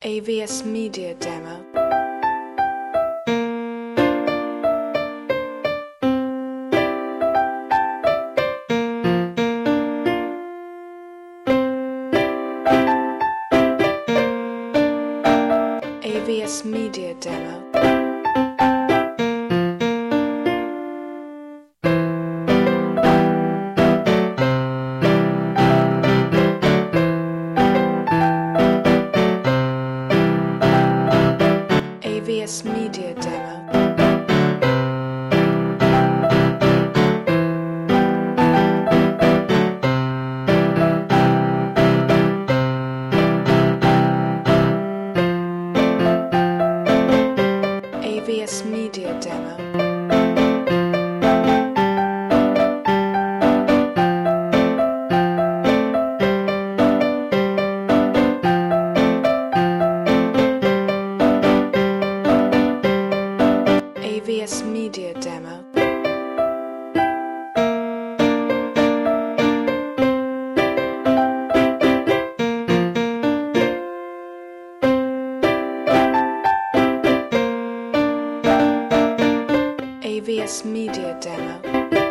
AVS Media Demo. AVS Media idea demo. AVS Media Demo.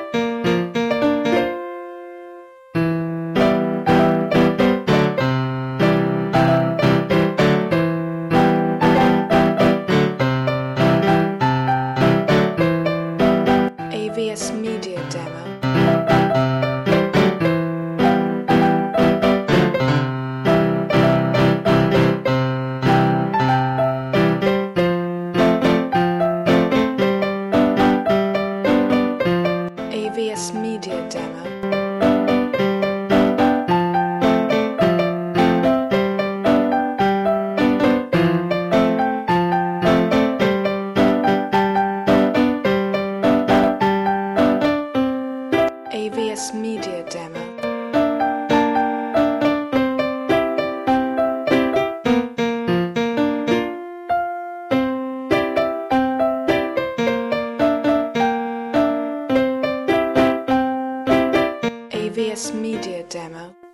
AVS Media Demo. AVS Media Demo.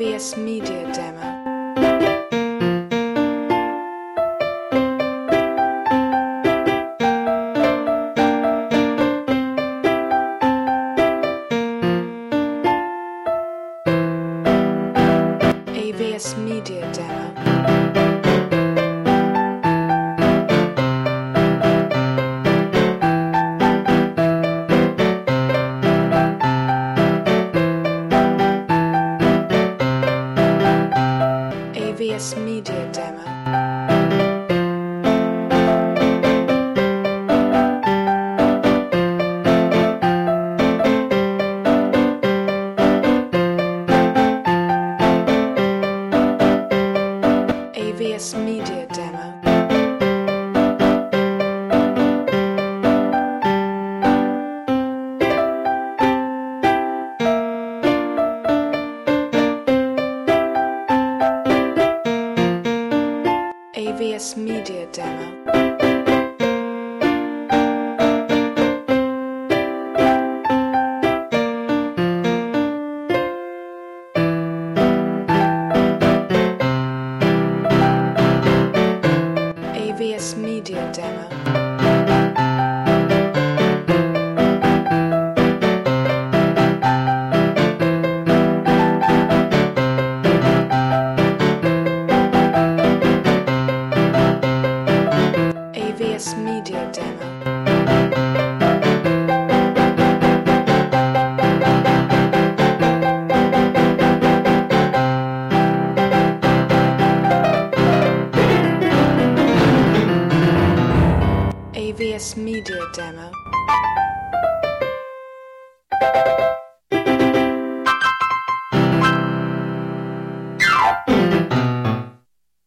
AVS Media AVS Media Demo. AVS Media Demo. Demo.